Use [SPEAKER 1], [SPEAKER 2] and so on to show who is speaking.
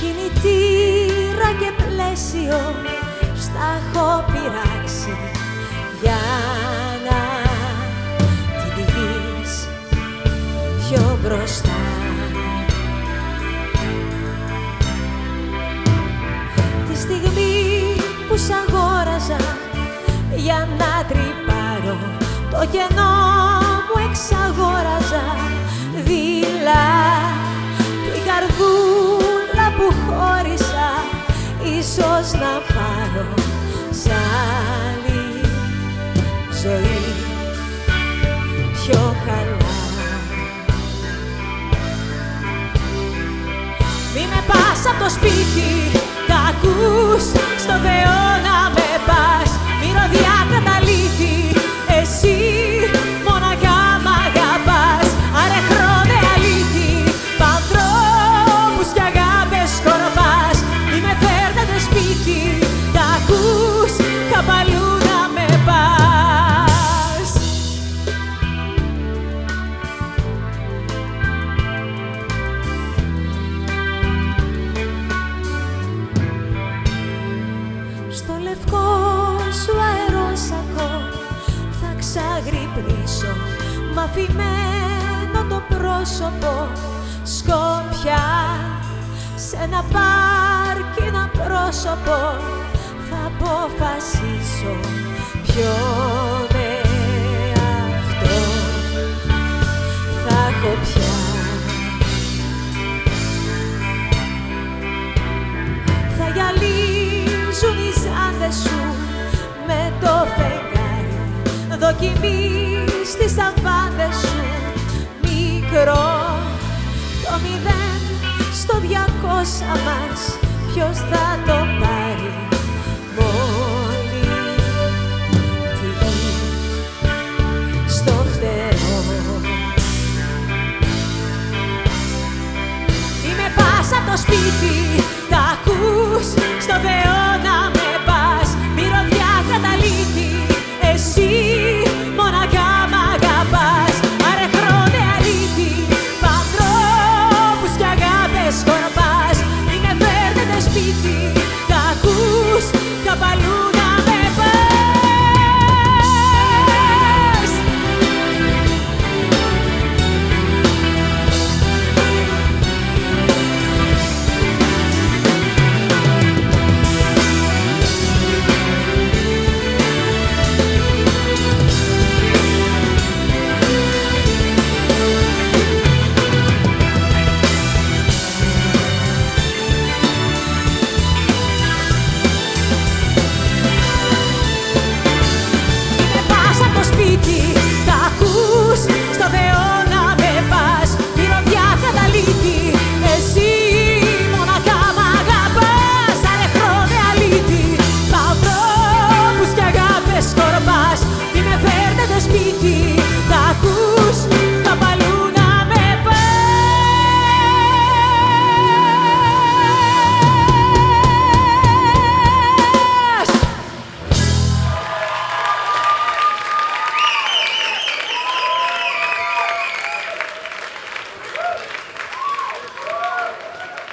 [SPEAKER 1] κινητήρα και πλαίσιο στα έχω πειράξει για να τη δεις πιο μπροστά. Τη στιγμή που σ' αγόραζα για να τρυπάρω το κενό που χώρισα ίσως να πάρω σ' άλλη ζωή. Πιο καλά. Μη με πας από το σπίτι, τα ακούς στο Θεό Μ' αφημένο το πρόσωπο. Σκόπια Σ' ένα πάρκι ένα πρόσωπο. Θα αποφασίσω ποιον εαυτό θα έχω πια. Θα γυαλίζουν οι ζάντες σου με το φεγγάρι. Δοκιμή στις αβάδες σου. Μικρό Το μηδέν στο διακόσα μας. Ποιος θα το πάρει; Μόνη τη στο στο φτερό. Με πάσα το σπίτι